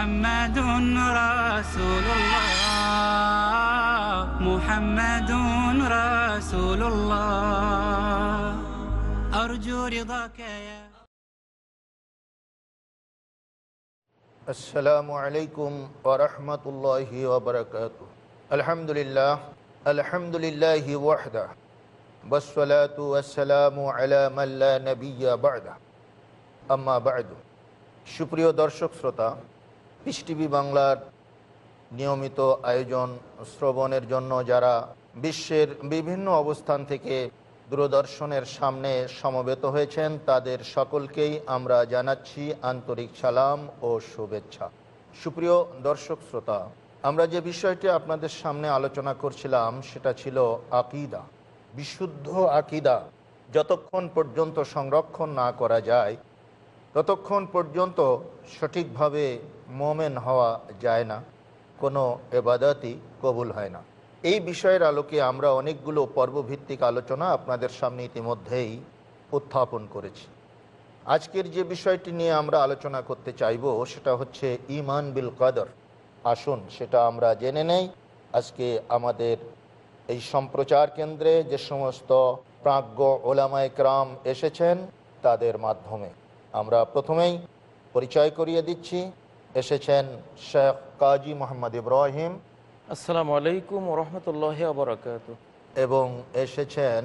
محمد رسول الله محمد رسول الله أرجو رضاك يا আসসালামু আলাইকুম ওরহমতুল্লাহ ওবরকাত আলহামদুলিল্লাহ আলহামদুলিল্লাহ ওয়াহদা বসলাতু আসসালামু আলা মাল্লা নবিয়া বাদা আম্মা বাদু সুপ্রিয় দর্শক শ্রোতা পিস টিভি বাংলার নিয়মিত আয়োজন শ্রবণের জন্য যারা বিশ্বের বিভিন্ন অবস্থান থেকে দূরদর্শনের সামনে সমবেত হয়েছেন, তাদের সকলকেই আমরা জানাচ্ছি আন্তরিক সালাম ও শুভেচ্ছা। সুপ্রিয় দর্শক শ্রোতা, আমরা যে বিষয়টি আপনাদের সামনে আলোচনা করছিলাম, সেটা ছিল আকিদা, বিশুদ্ধ আকিদা, যতক্ষণ পর্যন্ত সংরক্ষণ না করা যায় ততক্ষণ পর্যন্ত সঠিকভাবে মোমেন হওয়া যায় না, কোনো এবাদতই কবুল হয় না। এই বিষয়ের আলোকে আমরা অনেকগুলো পর্বভিত্তিক আলোচনা আপনাদের সামনে ইতিমধ্যেই উত্থাপন করেছি। আজকের যে বিষয়টি নিয়ে আমরা আলোচনা করতে চাইব, সেটা হচ্ছে ইমান বিল কাদর। আসুন, সেটা আমরা জেনে নেই। আজকে আমাদের এই সম্প্রচার কেন্দ্রে যে সমস্ত প্রাজ্ঞ ওলামা একরাম এসেছেন, তাদের মাধ্যমে। আমরা প্রথমেই পরিচয় করিয়ে দিচ্ছি। এসেছেন শেখ কাজী মোহাম্মদ ইব্রাহিম। আসসালামু আলাইকুম রহমতুল্লাহ আবরাকাত এবং এসেছেন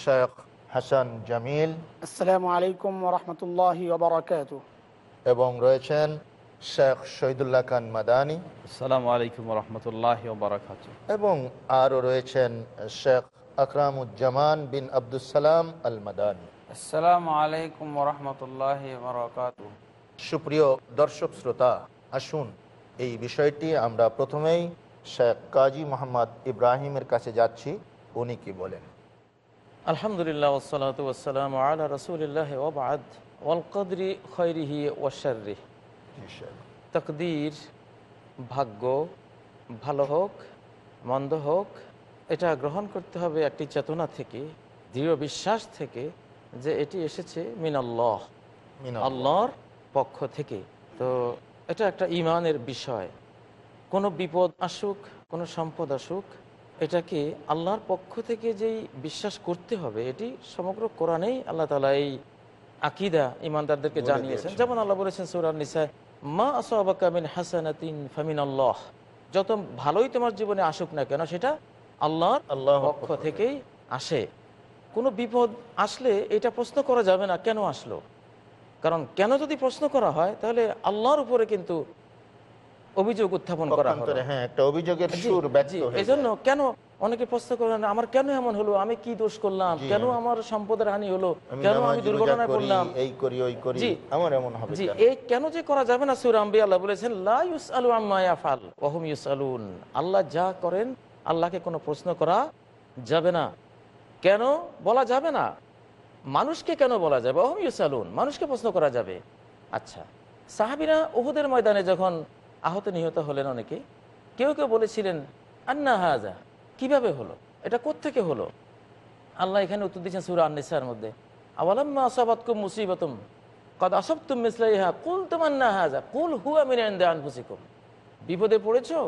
শেখ হাসান জামিল। আসসালামু আলাইকুম রহমতুল্লাহ ওবরাকাত এবং রয়েছেন শেখ শহীদুল্লাহ খান মাদানি। আসসালামু আলাইকুম রহমতুল্লাহ আবরাকাত এবং আরও রয়েছেন শেখ আকরামুজ্জামান বিন আবদুসালাম আল মাদানি আসসালামু আলাইকুম রহমতুল্লাহ বরকাত সুপ্রিয় দর্শক শ্রোতা আসুন এই বিষয়টি আমরা প্রথমেই শেখ কাজী মোহাম্মদ ইব্রাহিমের কাছে যাচ্ছি উনি কি বলেন? আলহামদুলিল্লাহ ওসালাত ওসালাম আলা রসুলিল্লাহ ওবাদ ওয়াল কদরি খৈরিহি ওয়াশারি তকদির ভাগ্য ভালো হোক মন্দ হোক এটা গ্রহণ করতে হবে একটি চেতনা থেকে দৃঢ় বিশ্বাস থেকে যে এটি এসেছে মিনাল্লাহ। আল্লাহর পক্ষ থেকে। তো এটা একটা ইমানের বিষয়। কোনো বিপদ আসুক কোনো সম্পদ আসুক এটাকে আল্লাহর পক্ষ থেকে যেই বিশ্বাস করতে হবে এটি সমগ্র কোরআনেই আল্লাহ তালা এই আকিদা ইমানদারদেরকে জানিয়েছেন। যেমন আল্লাহ বলেছেন সৌরান নিসায় মা আসাবাকামিন হাসানাতিন ফামিন আল্লাহ যত ভালোই তোমার জীবনে আসুক না কেন সেটা আল্লাহর পক্ষ পক্ষ থেকেই আসে। কোনো বিপদ আসলে এটা প্রশ্ন করা যাবে না কেন আসলো? কারণ কেন যদি প্রশ্ন করা হয় তাহলে আল্লাহর উপরে কিন্তু অভিযোগ উত্থাপন করা হ্যাঁ হয়ে এই জন্য কেন অনেকে প্রশ্ন করেন আমার কেন এমন হলো? আমি কি দোষ করলাম? কেন আমার সম্পদের হানি হলো? কেন আমি দুর্ঘটনায় পড়লাম? এই করি ওই করি। আমার এমন হবে জি কেন? এই কেন যে করা যাবে না সুর আম্বি আল্লাহ বলেছেন লা ইউস আলু আম্মা ইয়াফাল ওহুম ইউস আলুন আল্লাহ যা করেন আল্লাহকে কোনো প্রশ্ন করা যাবে না। কেন বলা যাবে না? মানুষকে কেন বলা যাবে? ওহুম ইউস আলুন মানুষকে প্রশ্ন করা যাবে। আচ্ছা সাহাবিরা ওহুদের ময়দানে যখন আহত নিহত হলেন অনেকে, কেউ কেউ বলেছিলেন, আন্না হাজা, কীভাবে হলো? এটা কোত্থেকে হলো? আল্লাহ এখানে উত্তর দিচ্ছেন সুরা আন্নিসার মধ্যে, আওয়ালাম্মা আসাবাতকুম মুসিবাতুম, কদ আসবতুম মিসলাইহা কুল তামান্না হাজা, কুল হুয়া মিন আনফুসিকুম। বিপদে পড়েছো?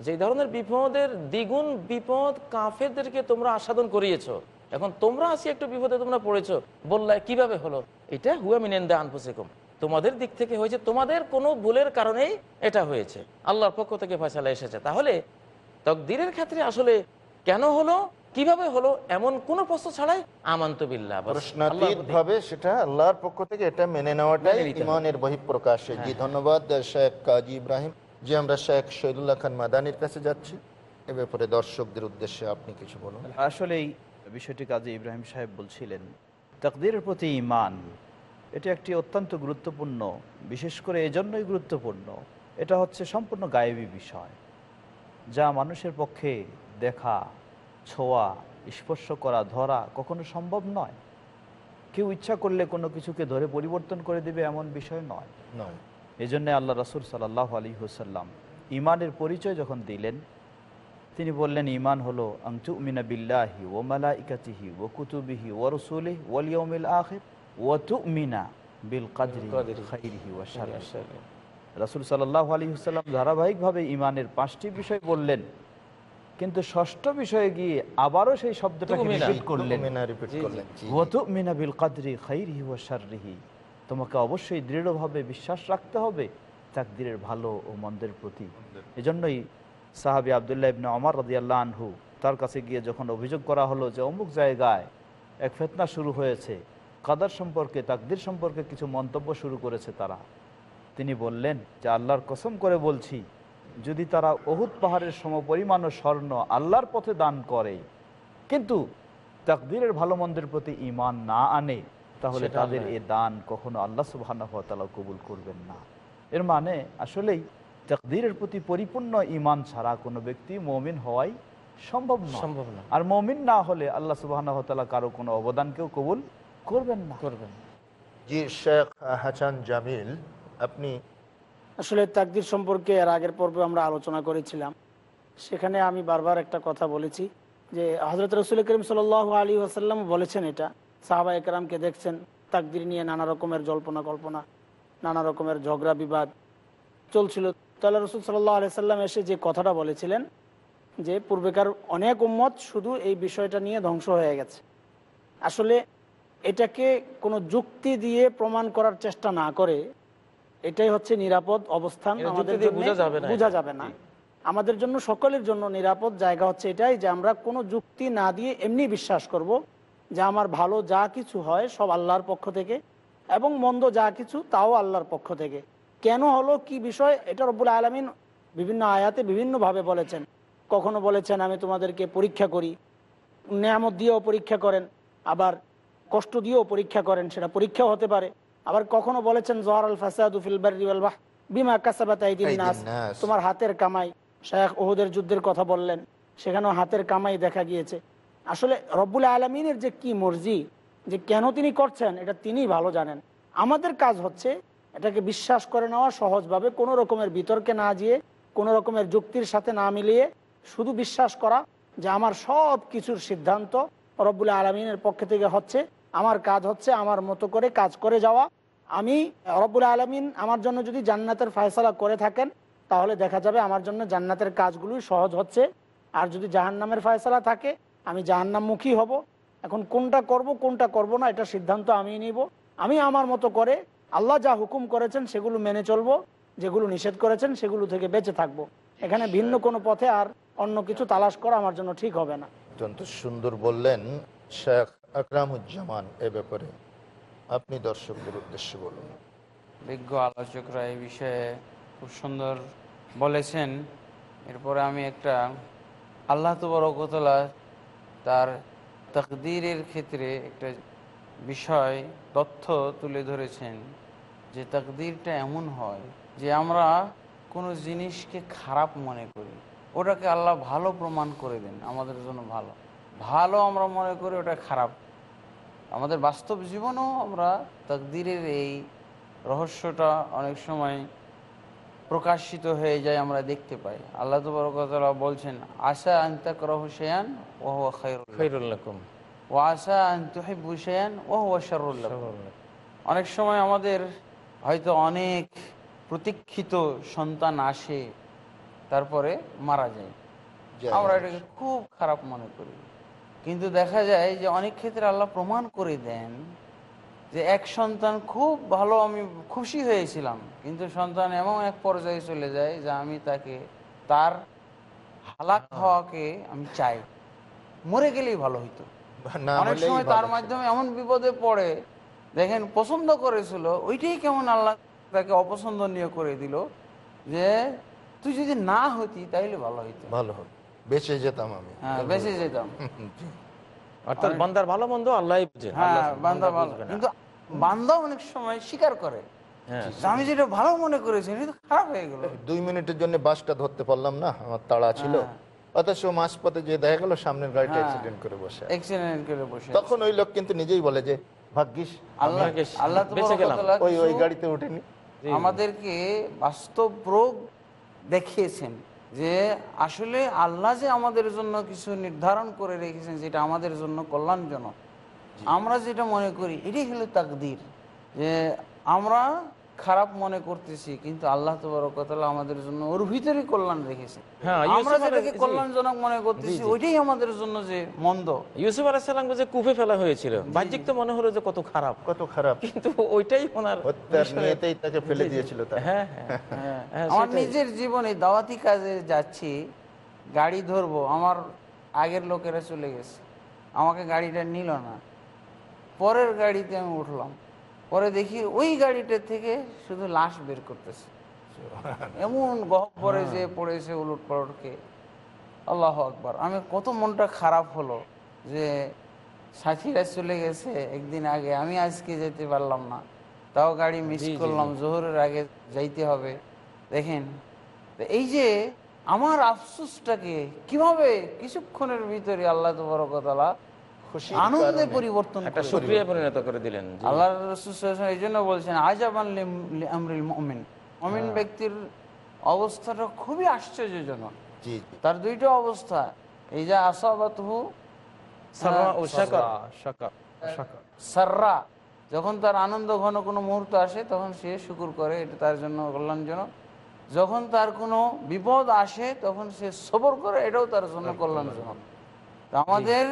যে ধরনের বিপদের দ্বিগুণ বিপদ কাফেরদেরকে তোমরা আস্বাদন করিয়েছো। এখন তোমরা আসি একটু বিপদে তোমরা পড়েছো। বললে কীভাবে হলো? এটা হুয়া মিনেন্দা আনফুসিকুম। তোমাদের দিক থেকে হয়েছে তোমাদের কোনো ভুলের কারণেই এটা হয়েছে। আল্লাহর পক্ষ থেকে ফয়সালা এসেছে। তাহলে তকদিরের ক্ষেত্রে আসলে কেন হলো কীভাবে হলো এমন কোন প্রশ্ন ছাড়াই আমান্ত বিল্লাহ। বাস। প্রশ্নাতীত ভাবে সেটা আল্লাহর পক্ষ থেকে এটা মেনে নেওয়াটাই মেনে ইমানের বহিঃপ্রকাশ। জি ধন্যবাদ শেখ কাজী ইব্রাহিম। জি আমরা শেখ শহীদুল্লাহ খান মাদানির কাছে যাচ্ছি। এ ব্যাপারে দর্শকদের উদ্দেশ্যে আপনি কিছু বলুন। আসলে এই বিষয়টি কাজে ইব্রাহিম সাহেব বলছিলেন তাকদিরের প্রতি ইমান এটি একটি অত্যন্ত গুরুত্বপূর্ণ বিশেষ করে এজন্যই গুরুত্বপূর্ণ। এটা হচ্ছে সম্পূর্ণ গায়েবী বিষয় যা মানুষের পক্ষে দেখা ছোঁয়া স্পর্শ করা ধরা কখনো সম্ভব নয়। কেউ ইচ্ছা করলে কোনো কিছুকে ধরে পরিবর্তন করে দেবে এমন বিষয় নয়। এই জন্যে আল্লাহ রসুল সাল্লাহ আলী হুসাল্লাম ইমানের পরিচয় যখন দিলেন তিনি বললেন ইমান হলো আংচু মিনা বিল্লাহি ও মালা ইকাতিহি ও কুতুবিহি ও রসুলি ওলিয়মিল আখির ও তু মিনা বিল কাদরি। খাইরিহি ওয়া রাসুল সাল্লাহ আলী হুসাল্লাম ধারাবাহিকভাবে ইমানের পাঁচটি বিষয় বললেন কিন্তু ষষ্ঠ বিষয়ে গিয়ে আবারও সেই শব্দটাকে করলেন জি। বিল কাদরি খাইরিহি ওয়া শাররিহি তোমাকে অবশ্যই দৃঢ়ভাবে বিশ্বাস রাখতে হবে তাকদিরের ভালো ও মন্দের প্রতি। এজন্যই সাহাবি আবদুল্লাহ ইবনে অমর রাদিয়াল্লাহু আনহু তার কাছে গিয়ে যখন অভিযোগ করা হলো যে অমুক জায়গায় এক ফেতনা শুরু হয়েছে, কাদার সম্পর্কে, তাকদির সম্পর্কে কিছু মন্তব্য শুরু করেছে তারা। তিনি বললেন, যে আল্লাহর কসম করে বলছি, যদি তারা অহুত পাহাড়ের সমপরিমাণ স্বর্ণ আল্লাহর পথে দান করে, কিন্তু তাকদিরের ভালো মন্দের প্রতি ইমান না আনে তাহলে তাদের এ দান কখনো আল্লাহ সুবাহ কবুল করবেন না। এর মানে আসলেই তাকদিরের প্রতি পরিপূর্ণ ইমান ছাড়া কোনো ব্যক্তি মমিন হওয়াই সম্ভব সম্ভব না। আর মমিন না হলে আল্লাহ সুবাহ কারও কোনো অবদানকেও কবুল করবেন না। করবেন জি শেখ হাসান জামিল আপনি আসলে তাকদির সম্পর্কে এর আগের পর্বে আমরা আলোচনা করেছিলাম। সেখানে আমি বারবার একটা কথা বলেছি যে হজরত রসুল করিম সাল আলী আসাল্লাম বলেছেন এটা। সাহাবা একরামকে দেখছেন তাকদির নিয়ে নানা রকমের জল্পনা কল্পনা নানা রকমের ঝগড়া বিবাদ চলছিল। তাহলে রসুল সাল্লাহ আলি সাল্লাম এসে যে কথাটা বলেছিলেন যে পূর্বেকার অনেক উম্মত শুধু এই বিষয়টা নিয়ে ধ্বংস হয়ে গেছে। আসলে এটাকে কোনো যুক্তি দিয়ে প্রমাণ করার চেষ্টা না করে এটাই হচ্ছে নিরাপদ অবস্থান আমাদের বোঝা যাবে না আমাদের জন্য সকলের জন্য নিরাপদ জায়গা হচ্ছে এটাই যে আমরা কোনো যুক্তি না দিয়ে এমনি বিশ্বাস করব যে আমার ভালো যা কিছু হয় সব আল্লাহর পক্ষ থেকে এবং মন্দ যা কিছু তাও আল্লাহর পক্ষ থেকে। কেন হলো কি বিষয় এটা রব্বুল আলমিন বিভিন্ন আয়াতে বিভিন্নভাবে বলেছেন। কখনো বলেছেন আমি তোমাদেরকে পরীক্ষা করি। নিয়ামত দিয়েও পরীক্ষা করেন আবার কষ্ট দিয়েও পরীক্ষা করেন সেটা পরীক্ষাও হতে পারে। আবার কখনো বলেছেন জহর আল ফাসাদু ফিল বাররি ওয়াল বাহর বিমা কাসাবাত আইদিন আইদিন নাস নাস। তোমার হাতের কামাই। শেখ ওহুদের যুদ্ধের কথা বললেন সেখানেও হাতের কামাই দেখা গিয়েছে। আসলে রব্বুল আলমিনের যে কি মর্জি, যে কেন তিনি করছেন, এটা তিনিই ভালো জানেন। আমাদের কাজ হচ্ছে এটাকে বিশ্বাস করে নেওয়া সহজভাবে, কোনো রকমের বিতর্কে না যেয়ে, কোনো রকমের যুক্তির সাথে না মিলিয়ে শুধু বিশ্বাস করা যে আমার সব কিছুর সিদ্ধান্ত রব্বুল আলমিনের পক্ষ থেকে হচ্ছে। আমার কাজ হচ্ছে আমার মতো করে কাজ করে যাওয়া। আমি রব্বুল আলমিন আমার জন্য যদি জান্নাতের ফয়সলা করে থাকেন, তাহলে দেখা যাবে আমার জন্য জান্নাতের কাজগুলোই সহজ হচ্ছে। আর যদি জাহান্নামের ফয়সলা থাকে আমি জাহান্নামমুখী হব। এখন কোনটা করব কোনটা করব না এটা সিদ্ধান্ত আমি নিব। আমি আমার মতো করে আল্লাহ যা হুকুম করেছেন সেগুলো মেনে চলব যেগুলো নিষেধ করেছেন সেগুলো থেকে বেঁচে থাকব। এখানে ভিন্ন কোনো পথে আর অন্য কিছু তালাশ করা আমার জন্য ঠিক হবে না। অত্যন্ত সুন্দর বললেন শেখ আকরামুজ্জামান এ ব্যাপারে। আপনি দর্শকদের উদ্দেশ্যে বলুন। বিজ্ঞ আলোচকরা এই বিষয়ে খুব সুন্দর বলেছেন। এরপরে আমি একটা আল্লাহ তো তবরকতলা তার তকদিরের ক্ষেত্রে একটা বিষয়, তথ্য তুলে ধরেছেন যে তকদিরটা এমন হয় যে আমরা কোনো জিনিসকে খারাপ মনে করি। ওটাকে আল্লাহ ভালো প্রমাণ করে দেন আমাদের জন্য ভালো। ভালো আমরা মনে করি, ওটা খারাপ। আমাদের বাস্তব জীবনেও আমরা তকদিরের এই রহস্যটা অনেক সময় প্রকাশিত হয়ে যায়, আমরা দেখতে পাই। আল্লাহ তবরকতলা বলছেন, আশা আন্তাক রহসেয়ান ও খাইরুল খৈরুল্লাকুম ও আশা আন্তুহিব হুসেয়ান ও শারুল্লাহ অনেক সময় আমাদের হয়তো অনেক প্রতীক্ষিত সন্তান আসে তারপরে মারা যায়। আমরা এটাকে খুব খারাপ মনে করি। কিন্তু দেখা যায় যে অনেক ক্ষেত্রে আল্লাহ প্রমাণ করে দেন যে এক সন্তান খুব ভালো আমি খুশি হয়েছিলাম কিন্তু সন্তান এমন এক পর্যায়ে চলে যায় যে আমি তাকে তার হালাক হওয়াকে আমি চাই। মরে গেলেই ভালো হইতো। অনেক সময় তার মাধ্যমে এমন বিপদে পড়ে দেখেন পছন্দ করেছিল ওইটাই কেমন আল্লাহ তাকে অপছন্দনীয় করে দিল যে তুই যদি না হতি তাইলে ভালো হইতো। ভালো হবে। বেঁচে যেতাম আমি। হ্যাঁ বেঁচে যেতাম। অর্থাৎ বান্দার ভালো মন্দ আল্লাহ হ্যাঁ বান্দা ভালো। কিন্তু বান্দা অনেক সময় স্বীকার করে। হ্যাঁ। আমি যেটা ভালো মনে করেছি খারাপ হয়ে গেল। দুই মিনিটের জন্য বাসটা ধরতে পারলাম না আমার তাড়া ছিল। অথচ মাঝপথে যে দেখা গেল সামনের গাড়িটা। অ্যাক্সিডেন্ট করে বসে অ্যাক্সিডেন্ট করে বসে তখন ওই লোক কিন্তু নিজেই বলে যে ভাগ্যিস আল্লাহ ওই ওই গাড়িতে উঠেনি। আমাদেরকে বাস্তব প্রয়োগ দেখিয়েছেন যে আসলে আল্লাহ যে আমাদের জন্য কিছু নির্ধারণ করে রেখেছেন যেটা আমাদের জন্য কল্যাণজনক। আমরা যেটা মনে করি এটাই হলো তাকদির। যে আমরা খারাপ মনে করতেছি কিন্তু আল্লাহ তবরকতলা আমাদের জন্য ওর ভিতরে কল্যাণ রেখেছে। হ্যাঁ, আমরা যেটাকে কল্যাণজনক মনে করতেছি ওইটাই আমাদের জন্য যে মন্দ। ইউসুফ আলাহিসাল্লামকে যে কুপে ফেলা হয়েছিল বাহ্যিক তো মনে হলো যে কত খারাপ। কত খারাপ। কিন্তু ওইটাই ওনার তাকে ফেলে দিয়েছিল হ্যাঁ হ্যাঁ, হ্যাঁ, আমার নিজের জীবনে দাওয়াতি কাজে যাচ্ছি গাড়ি ধরবো আমার আগের লোকেরা চলে গেছে। আমাকে গাড়িটা নিল না। পরের গাড়িতে আমি উঠলাম। পরে দেখি ওই গাড়িটা থেকে শুধু লাশ বের করতেছে। এমন গহ্বরে যে পড়েছে উলট পালটকে। আল্লাহ আকবার। আমি কত মনটা খারাপ হলো যে সাথীরা চলে গেছে একদিন আগে। আমি আজকে যেতে পারলাম না। তাও গাড়ি মিস করলাম। জোহরের আগে যাইতে হবে। দেখেন এই যে আমার আফসোসটাকে কীভাবে কিছুক্ষণের ভিতরে আল্লাহ তো তবরকতলা খুশির আনন্দে পরিবর্তন একটা করে সুক্রিয়া পরিণত করে দিলেন। আল্লাহ রসুল এই জন্য বলছেন আজাবান লি আমরিল মুমিন। মুমিন ব্যক্তির অবস্থাটা খুবই আশ্চর্যজনক। জি তার দুইটা অবস্থা এই যে আসাবাত সাররা ও শাকা সাররা যখন তার আনন্দ ঘন কোনো মুহূর্ত আসে তখন সে শুকুর করে এটা তার জন্য কল্যাণজনক। যখন তার কোনো বিপদ আসে তখন সে সবর করে এটাও তার জন্য কল্যাণজনক। আমাদের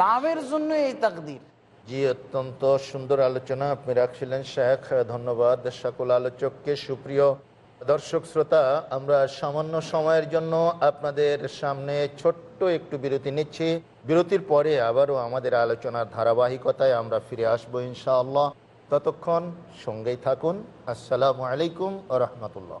লাভের জন্য এই তাকদির। জি অত্যন্ত সুন্দর আলোচনা আপনি রাখছিলেন শেখ। ধন্যবাদ সকল আলোচককে। সুপ্রিয় দর্শক শ্রোতা আমরা সামান্য সময়ের জন্য আপনাদের সামনে ছোট্ট একটু বিরতি নিচ্ছি। বিরতির পরে আবারও আমাদের আলোচনার ধারাবাহিকতায় আমরা ফিরে আসব ইনশাআল্লাহ। ততক্ষণ সঙ্গেই থাকুন। আসসালামু আলাইকুম রহমতুল্লাহ।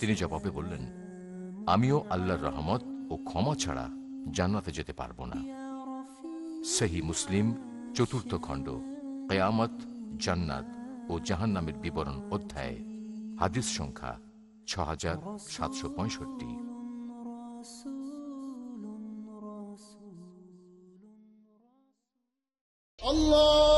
তিনি জবাবে বললেন, আমিও আল্লাহর রহমত ও ক্ষমা ছাড়া জান্নাতে যেতে পারব না। সেহী মুসলিম, চতুর্থ খণ্ড, কেয়ামত, জান্নাত ও জাহান্নামের বিবরণ অধ্যায়ে, হাদিস সংখ্যা ছ হাজার সাতশো পঁয়ষট্টি। Allah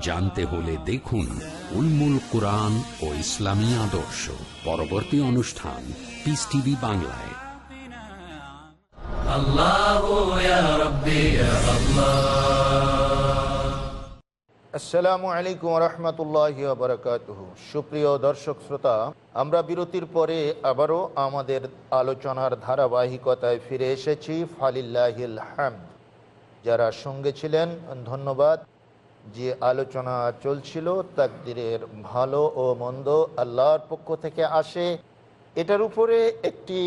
জানতে হলে দেখুন উলমুল কোরআন ও ইসলামী আদর্শ। পরবর্তী অনুষ্ঠান পিস টিভি বাংলায়। আসসালামু আলাইকুম রহমতুল্লাহ বারকাত সুপ্রিয় দর্শক শ্রোতা আমরা বিরতির পরে আবারও আমাদের আলোচনার ধারাবাহিকতায় ফিরে এসেছি। ফালিল্লাহিল হাম যারা সঙ্গে ছিলেন ধন্যবাদ। যে আলোচনা চলছিল তাকদিরের ভালো ও মন্দ আল্লাহর পক্ষ থেকে আসে এটার উপরে একটি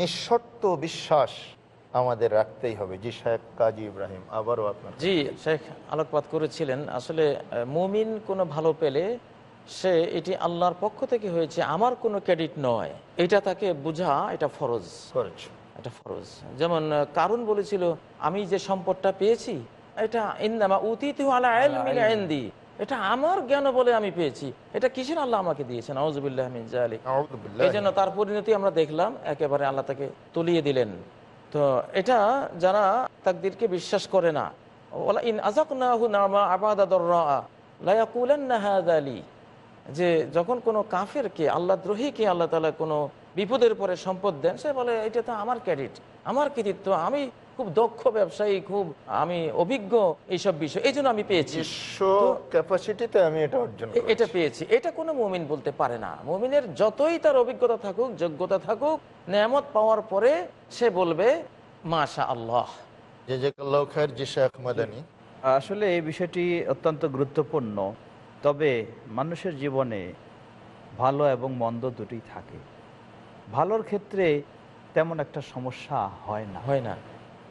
নিঃশর্ত বিশ্বাস আমাদের রাখতেই হবে। জি শেখ কাজী ইব্রাহিম আবারও আপনার জি শেখ আলোকপাত করেছিলেন। আসলে মুমিন কোনো ভালো পেলে সে এটি আল্লাহর পক্ষ থেকে হয়েছে আমার কোনো ক্রেডিট নয়। এটা তাকে বোঝা এটা ফরজ। এটা ফরজ। যেমন কারণ বলেছিল আমি যে সম্পদটা পেয়েছি এটা ইন্দামা আলা ইলমিন এটা আমার জ্ঞান বলে আমি পেয়েছি। এটা কিসের আল্লাহ আমাকে দিয়েছেন? আউজুবিল্লাহ মিন এই জন্য তার পরিণতি আমরা দেখলাম একেবারে আল্লাহ তাকে তুলিয়ে দিলেন। তো এটা যারা তাকদিরকে বিশ্বাস করে না ওলা ইন আজাকনাহু নামা আবাদা দররা লা ইয়াকুলান্না হাযা লি। যে যখন কোনো কাফেরকে আল্লাহ দ্রোহীকে আল্লাহ তালা কোনো বিপদের পরে সম্পদ দেন সে বলে এটা তো আমার ক্রেডিট আমার কৃতিত্ব আমি খুব দক্ষ ব্যবসায়ী খুব আমি অভিজ্ঞ এইসব বিষয় এই জন্য আমি পেয়েছি। ক্যাপাসিটিতে আমি এটা অর্জন এটা পেয়েছি। এটা কোনো মুমিন বলতে পারে না। মুমিনের যতই তার অভিজ্ঞতা থাকুক যোগ্যতা থাকুক নেয়ামত পাওয়ার পরে সে বলবে মাশা আল্লাহ যে যে আল্লাহ খায়ের জি আসলে এই বিষয়টি অত্যন্ত গুরুত্বপূর্ণ। তবে মানুষের জীবনে ভালো এবং মন্দ দুটি থাকে। ভালোর ক্ষেত্রে তেমন একটা সমস্যা হয় না। হয় না।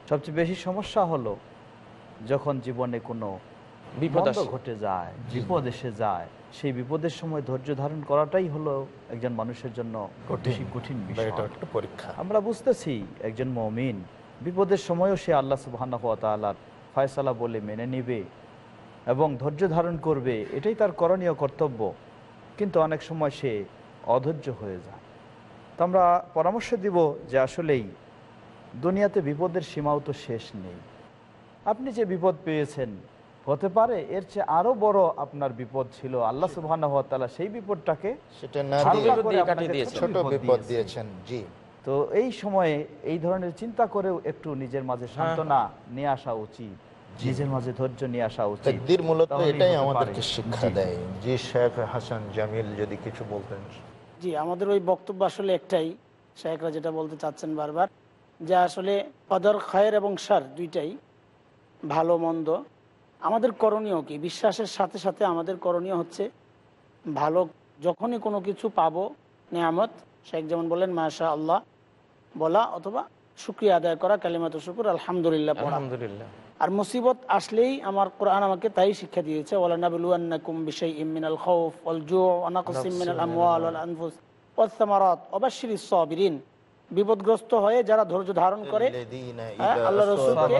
সবচেয়ে বেশি সমস্যা হলো যখন জীবনে কোনো বিপদ ঘটে যায় বিপদ এসে যায় সেই বিপদের সময় ধৈর্য ধারণ করাটাই হলো একজন মানুষের জন্য বেশি কঠিন বিষয়। পরীক্ষা। আমরা বুঝতেছি একজন মমিন বিপদের সময়ও সে আল্লাহ সুবাহ ফয়সালা বলে মেনে নিবে। এবং ধৈর্য ধারণ করবে এটাই তার করণীয় কর্তব্য। কিন্তু অনেক সময় সে অধৈর্য হয়ে যায়। তো আমরা পরামর্শ দিব যে আসলেই দুনিয়াতে বিপদের সীমাও তো শেষ নেই। আপনি যে বিপদ পেয়েছেন হতে পারে এর চেয়ে আরও বড় আপনার বিপদ ছিল। আল্লাহ সুবাহ সেই বিপদটাকে সেটা না হালকা দিয়ে করে কাটিয়ে দিয়েছেন। ছোট বিপদ দিয়েছেন জি। তো এই সময়ে এই ধরনের চিন্তা করেও একটু নিজের মাঝে হ্যাঁ, সান্ত্বনা নিয়ে আসা উচিত। নিজের মাঝে ধৈর্য নিয়ে আসা উচিত। তাকদীর মূলত এটাই আমাদেরকে শিক্ষা দেয়। জি শেখ হাসান জামিল যদি কিছু বলতেন। জি আমাদের ওই বক্তব্য আসলে একটাই। শেখরা যেটা বলতে চাচ্ছেন বারবার যে আসলে কদর খায়ের এবং সার দুইটাই ভালো মন্দ। আমাদের করণীয় কি? বিশ্বাসের সাথে সাথে আমাদের করণীয় হচ্ছে ভালো। যখনই কোনো কিছু পাবো নেয়ামত শেখ যেমন বলেন মাশা আল্লাহ বলা অথবা শুক্রিয়া আদায় করা কালিমাত শুকুর আলহামদুলিল্লাহ আলহামদুলিল্লাহ। আর মুসিবত আসলেই আমার কোরআন আমাকে তাই শিক্ষা দিয়েছে জু' আমওয়াল আনফুস সাবিরিন। বিপদগ্রস্ত হয়ে যারা ধৈর্য ধারণ করে হ্যাঁ, আল্লাহ রাসূলকে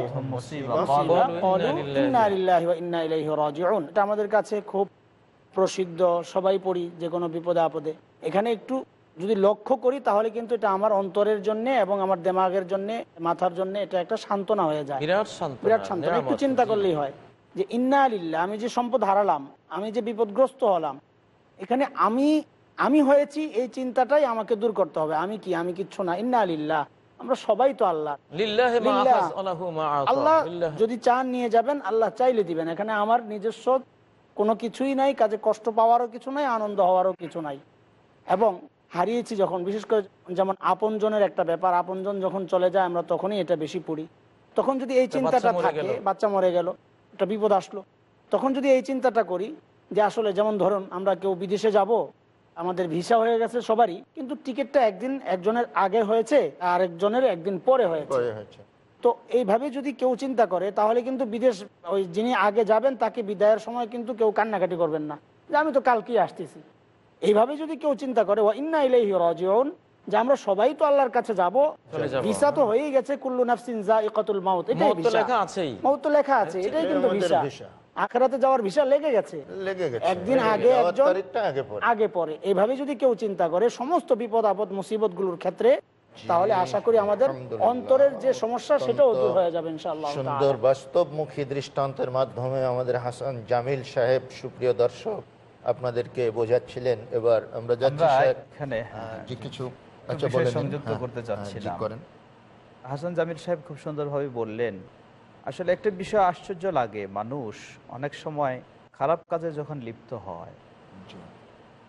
এটা আমাদের কাছে খুব প্রসিদ্ধ সবাই পড়ি যে কোনো বিপদে আপদে। এখানে একটু যদি লক্ষ্য করি তাহলে কিন্তু এটা আমার অন্তরের জন্য এবং আমার দেমাগের জন্য মাথার জন্য এটা একটা সান্ত্বনা হয়ে যায়। বিরাট সান্ত্বনা একটু চিন্তা করলেই হয় যে ইন্না আলিল্লাহ আমি যে সম্পদ হারালাম আমি যে বিপদগ্রস্ত হলাম এখানে আমি আমি হয়েছি এই চিন্তাটাই আমাকে দূর করতে হবে। আমি কি? আমি কিচ্ছু না। ইন্না আলিল্লাহ আমরা সবাই তো আল্লাহ। আল্লাহ যদি চান নিয়ে যাবেন আল্লাহ চাইলে দিবেন। এখানে আমার নিজস্ব কোনো কিছুই নাই কাজে কষ্ট পাওয়ারও কিছু নাই আনন্দ হওয়ারও কিছু নাই। এবং হারিয়েছি যখন বিশেষ করে যেমন আপনজনের একটা ব্যাপার আপনজন যখন চলে যায় আমরা তখনই এটা বেশি পড়ি। তখন যদি এই চিন্তাটা থাকে বাচ্চা মরে গেল একটা বিপদ আসলো তখন যদি এই চিন্তাটা করি যে আসলে যেমন ধরুন আমরা কেউ বিদেশে যাব আমাদের ভিসা হয়ে গেছে সবারই কিন্তু টিকিটটা একদিন একজনের আগে হয়েছে আর একজনের একদিন পরে হয়েছে। তো এইভাবে যদি কেউ চিন্তা করে তাহলে কিন্তু বিদেশ ওই যিনি আগে যাবেন তাকে বিদায়ের সময় কিন্তু কেউ কান্নাকাটি করবেন না। যে আমি তো কালকেই আসতেছি। এইভাবে যদি কেউ চিন্তা করে ইন্না ইলাইহি রাজিউন যে আমরা সবাই তো আল্লাহর কাছে যাব। ভিসা তো হয়েই গেছে কুল্লু নাফসিন যায়িকাতুল মাউত এটাই ভিসা। লেখা আছেই। মৌত তো লেখা আছে এটাই কিন্তু ভিসা। আখেরাতে যাওয়ার ভিসা লেগে গেছে। একদিন আগে একজন আগে পরে এইভাবে যদি কেউ চিন্তা করে সমস্ত বিপদ আপদ মুসিবতগুলোর ক্ষেত্রে তাহলে আশা করি আমাদের অন্তরের যে সমস্যা সেটাও দূর হয়ে যাবে ইনশাআল্লাহ সুন্দর বাস্তবমুখী দৃষ্টান্তের মাধ্যমে আমাদের হাসান জামিল সাহেব সুপ্রিয় দর্শক আপনাদেরকে বোঝাচ্ছিলেন। এবার আমরা যাচ্ছি এখানে যে কিছু আচ্ছা বলেন। সংযুক্ত হ্যাঁ, করতে হ্যাঁ, চাচ্ছিলাম। করেন। হাসান জামিল সাহেব খুব সুন্দরভাবে বললেন আসলে একটা বিষয় আশ্চর্য লাগে। মানুষ অনেক সময় খারাপ কাজে যখন লিপ্ত হয়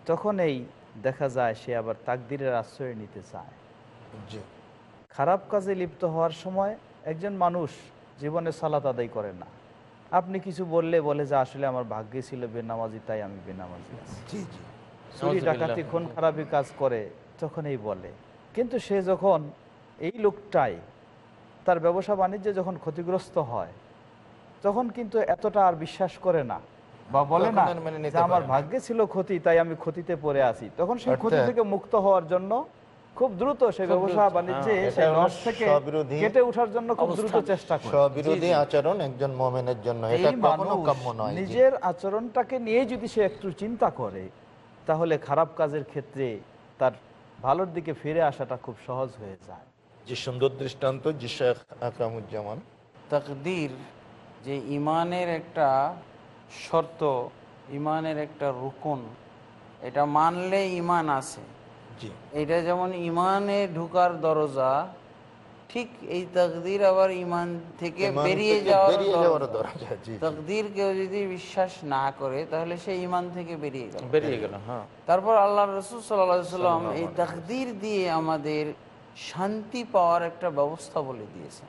তখন এই দেখা যায় সে আবার তাকদিরের আশ্রয় নিতে চায়। খারাপ কাজে লিপ্ত হওয়ার সময় একজন মানুষ জীবনে সালাত আদায় করে না। আপনি কিছু বললে বলে যে আসলে আমার ভাগ্যে ছিল বেনামাজি তাই আমি বেনামাজি আছি। জি জি। চুরি ডাকাতি খুন খারাপি কাজ করে তখন এই বলে। কিন্তু সে যখন এই লোকটাই তার ব্যবসা বাণিজ্যে যখন ক্ষতিগ্রস্ত হয় তখন কিন্তু এতটা আর বিশ্বাস করে না বা বলে না মেনে আমার ভাগ্যে ছিল ক্ষতি তাই আমি ক্ষতিতে পড়ে আছি। তখন সেই ক্ষতি থেকে মুক্ত হওয়ার জন্য খুব দ্রুত সেই ব্যবসা বাণিজ্যে হ্যাঁ। সেই এটা থেকে কেটে ওঠার জন্য খুব দ্রুত চেষ্টা করে। স্ববিরোধী। আচরণ একজন মোমেনের জন্য এটা কখনো কাম্য নয়। নিজের আচরণটাকে নিয়ে যদি সে একটু চিন্তা করে তাহলে খারাপ কাজের ক্ষেত্রে তার ভালোর দিকে ফিরে আসাটা খুব সহজ হয়ে যায়। যে সুন্দর দৃষ্টান্ত জি শেখ আকরামুজ্জামান তকদির যে ইমানের একটা শর্ত ইমানের একটা রুকন এটা মানলে ইমান আছে। এটা যেমন ইমানে ঢুকার দরজা ঠিক এই তকদির আবার ইমান থেকে বেরিয়ে যাওয়ার। তকদির কেউ যদি বিশ্বাস না করে তাহলে সে ইমান থেকে বেরিয়ে গেল। বেরিয়ে গেল হ্যাঁ। তারপর আল্লাহ রসুল সাল্লাম এই তাকদির দিয়ে আমাদের শান্তি পাওয়ার একটা ব্যবস্থা বলে দিয়েছে।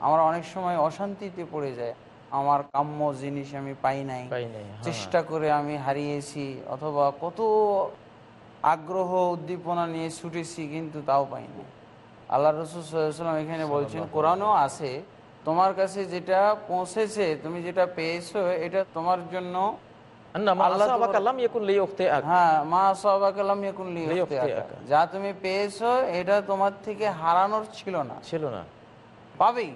আমরা অনেক সময় অশান্তিতে পড়ে যায় আমার কাম্য জিনিস আমি পাই নাই। পাই নাই, হ্যাঁ। চেষ্টা করে আমি হারিয়েছি অথবা কত আগ্রহ উদ্দীপনা নিয়ে ছুটেছি কিন্তু তাও পাইনি। আল্লাহ রসুল সাল্লাম এখানে বলছেন কোরআনও আছে তোমার কাছে যেটা পৌঁছেছে তুমি যেটা পেয়েছ এটা তোমার জন্য। হ্যাঁ। যা তুমি পেয়েছ এটা তোমার থেকে হারানোর ছিল না। ছিল না। পাবেই।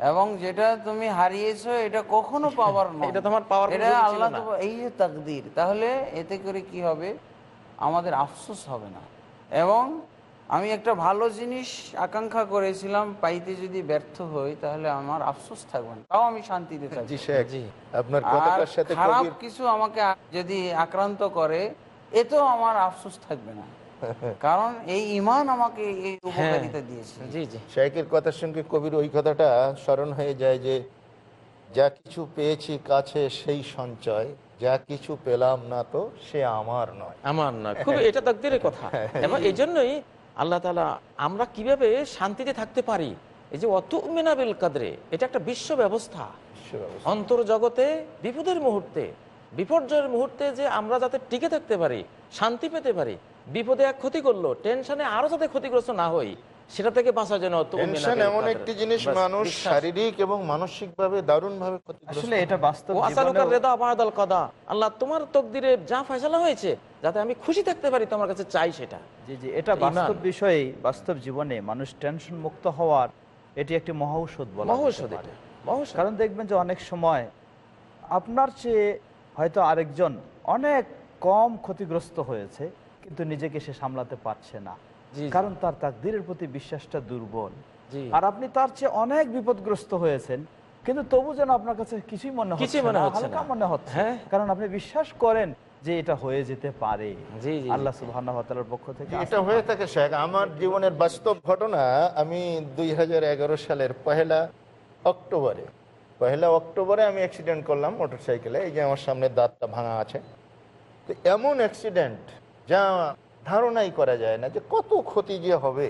এবং যেটা তুমি হারিয়েছো এটা কখনো পাওয়ার নয়। এটা তোমার পাওয়ার এটা আল্লাহ তো- এই যে তাকদীর তাহলে এতে করে কি হবে? আমাদের আফসোস হবে না। এবং আমি একটা ভালো জিনিস আকাঙ্ক্ষা করেছিলাম পাইতে যদি ব্যর্থ হই তাহলে আমার আফসোস থাকবে না। তাও আমি শান্তিতে থাকব। জি শেখ জি। আপনার সাথে খারাপ কিছু আমাকে যদি আক্রান্ত করে এতেও আমার আফসোস থাকবে না। কারণ এই ইমান আমাকে এই হ্যাঁ। উপকারিতা দিয়েছে। জি জি। শেখের কথার সঙ্গে কবির ওই কথাটা স্মরণ হয়ে যায় যে যা কিছু পেয়েছি কাছে সেই সঞ্চয় যা কিছু পেলাম না তো সে আমার নয়। আমার না। খুব এটা তাকদিরের কথা। এবং এই জন্যই আল্লাহ তালা আমরা কীভাবে শান্তিতে থাকতে পারি? এই যে অত মেনাবেল কাদরে এটা একটা বিশ্ব ব্যবস্থা। ঈশ্বর অবশ্য। অন্তর জগতে বিপদের মুহূর্তে বিপর্যয়ের মুহূর্তে যে আমরা যাতে টিকে থাকতে পারি শান্তি পেতে পারি বিপদে এক ক্ষতি করল টেনশনে আরও যাতে ক্ষতিগ্রস্ত না হই সেটা থেকে বাঁচার জন্য টেনশন এমন একটি জিনিস মানুষ শারীরিক এবং মানসিক ভাবে দারুণ ভাবে আসলে এটা বাস্তব আসালুকার রেদা বাদাল কাদা আল্লাহ তোমার তকদিরে যা ফয়সালা হয়েছে যাতে আমি খুশি থাকতে পারি তোমার কাছে চাই সেটা। জি জি এটা বাস্তব বিষয়ে বাস্তব জীবনে মানুষ টেনশন মুক্ত হওয়ার এটি একটি মহৌষধ বলা যেতে মহৌষধ এটা কারণ দেখবেন যে অনেক সময় আপনার চেয়ে হয়তো আরেকজন অনেক কম ক্ষতিগ্রস্ত হয়েছে কিন্তু নিজেকে সে সামলাতে পারছে না। কারণ তার তাকদিরের প্রতি বিশ্বাসটা দুর্বল আর আপনি তার চেয়ে অনেক বিপদগ্রস্ত হয়েছেন কিন্তু তবু যেন আপনার কাছে কিছুই মনে হচ্ছে মনে হচ্ছে হালকা না। মনে হচ্ছে হ্যাঁ। কারণ আপনি বিশ্বাস করেন যে এটা হয়ে যেতে পারে। আল্লাহ সুবহানাহু ওয়া তাআলার পক্ষ থেকে এটা হয়ে থাকে শেখ আমার জীবনের বাস্তব ঘটনা আমি দুই হাজার এগারো সালের পহেলা অক্টোবরে পহেলা অক্টোবরে আমি অ্যাক্সিডেন্ট করলাম মোটর সাইকেলে এই যে আমার সামনে দাঁতটা ভাঙা আছে তো এমন অ্যাক্সিডেন্ট যা ধারণাই করা যায় না যে কত ক্ষতি যে হবে।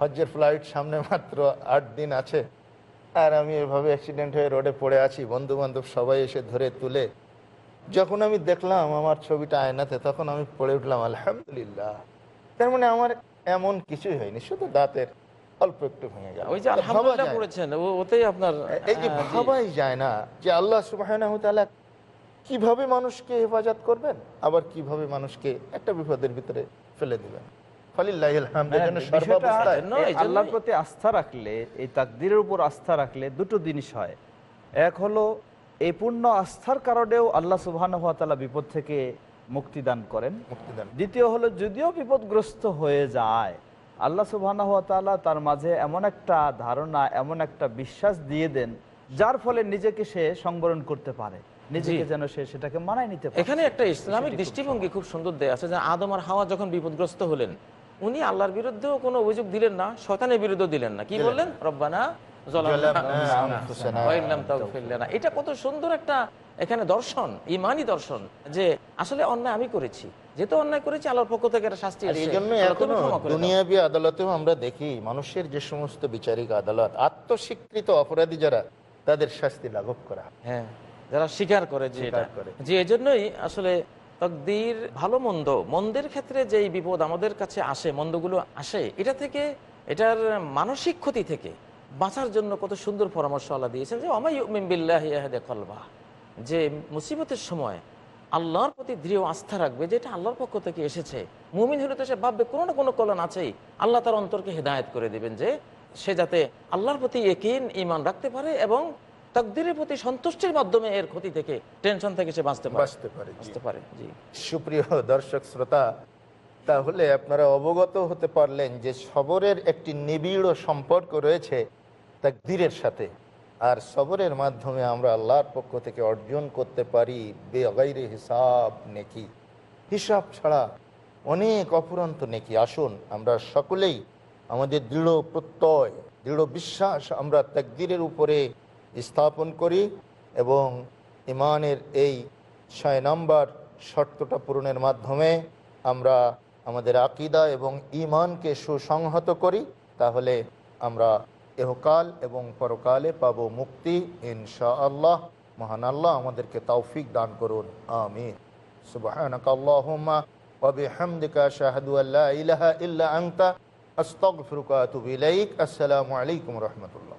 হজ্জের ফ্লাইট সামনে মাত্র আট দিন আছে। আর আমি এভাবে অ্যাক্সিডেন্ট হয়ে রোডে পড়ে আছি বন্ধু বান্ধব সবাই এসে ধরে তুলে। যখন আমি দেখলাম আমার ছবিটা আয়নাতে তখন আমি পড়ে উঠলাম আলহামদুলিল্লাহ। তার মানে আমার এমন কিছুই হয়নি শুধু দাঁতের অল্প একটু ভেঙে গেল। ওই যে আপনার এই যে হ্যাঁ, ভাবাই যায় না যে আল্লাহ সুবাহ কীভাবে মানুষকে হেফাজত করবেন? আবার কীভাবে মানুষকে একটা বিপদের ভিতরে ফেলে দিবেন? হ্যাঁ, জন্যই- আল্লাহর প্রতি আস্থা রাখলে এই তাকদিরের উপর আস্থা রাখলে দুটো জিনিস হয়। এক হলো এই পূর্ণ আস্থার কারণেও আল্লাহ সুবহানাহু ওয়া বিপদ থেকে মুক্তি দান করেন। দ্বিতীয় হলো যদিও বিপদগ্রস্ত হয়ে যায় আল্লাহ ওয়া তার মাঝে এমন একটা ধারণা এমন একটা বিশ্বাস দিয়ে দেন যার ফলে নিজেকে সে সংবরণ করতে পারে। নিজেকে যেন সে সেটাকে মানায় নিতে পারে। এখানে একটা ইসলামিক দৃষ্টিভঙ্গি খুব সুন্দর দেয়া আছে যে আদম আর হাওয়া যখন বিপদগ্রস্ত হলেন উনি আল্লাহর বিরুদ্ধেও কোনো অভিযোগ দিলেন না শয়তানের বিরুদ্ধে দিলেন না। কি বললেন? রব্বানা এটা কত সুন্দর একটা এখানে দর্শন ইমানই দর্শন যে আসলে অন্যায় আমি করেছি। যেহেতু অন্যায় করেছি আল্লাহর পক্ষ থেকে একটা শাস্তি দুনিয়াবি আদালতেও আমরা দেখি মানুষের যে সমস্ত বিচারিক আদালত আত্মস্বীকৃত অপরাধী যারা তাদের শাস্তি লাঘব করা। হয়। যারা স্বীকার করে যে। যে এজন্যই আসলে তকদির ভালো মন্দ মন্দের ক্ষেত্রে যেই বিপদ আমাদের কাছে আসে মন্দগুলো আসে এটা থেকে এটার মানসিক ক্ষতি থেকে বাঁচার জন্য কত সুন্দর পরামর্শ আল্লাহ দিয়েছেন যে অমাইবিল্লাহ কলবা। যে মুসিবতের সময় আল্লাহর প্রতি দৃঢ় আস্থা রাখবে যে এটা আল্লাহর পক্ষ থেকে এসেছে। মুমিন হলে তো সে ভাববে কোনো না কোনো কল্যাণ আছেই। আল্লাহ তার অন্তরকে হেদায়ত করে দিবেন যে সে যাতে আল্লাহর প্রতি একিন ইমান রাখতে পারে এবং তাকদিরের প্রতি সন্তুষ্টির মাধ্যমে এর ক্ষতি থেকে টেনশন থেকে সে বাঁচতে পারে। বাঁচতে পারে। বাঁচতে পারে জি। সুপ্রিয় দর্শক শ্রোতা তাহলে আপনারা অবগত হতে পারলেন যে সবরের একটি নিবিড় সম্পর্ক রয়েছে তাকদীরের সাথে। আর সবরের মাধ্যমে আমরা আল্লাহর পক্ষ থেকে অর্জন করতে পারি বেগাইরে হিসাব নেকি। হিসাব ছাড়া অনেক অফুরন্ত নেকি। আসুন আমরা সকলেই আমাদের দৃঢ় প্রত্যয় দৃঢ় বিশ্বাস আমরা তাকদীরের উপরে স্থাপন করি এবং ইমানের এই ছয় নম্বর শর্তটা পূরণের মাধ্যমে আমরা আমাদের আকিদা এবং ইমানকে সুসংহত করি, তাহলে আমরা এহকাল এবং পরকালে পাব মুক্তি ইনশা আল্লাহ মহান আল্লাহ আমাদেরকে তৌফিক দান করুন। আমিন। সুবহানাক আল্লাহুম্মা ওয়া বিহামদিকা আশহাদু আল্লা ইলাহা ইল্লা আনতা, আস্তাগফিরুকা ওয়া আতুবু ইলাইক। আসসালামু আলাইকুম ওয়া রাহমাতুল্লাহ।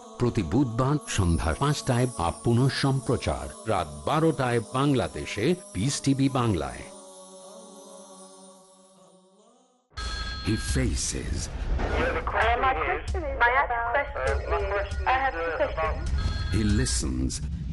প্রতি বুধবার সন্ধ্যা পাঁচটায় বা পুনঃ সম্প্রচার রাত বারোটায় বাংলাদেশে পিস টিভি বাংলায় He faces, My question is, my question is, I have two questions. he listens,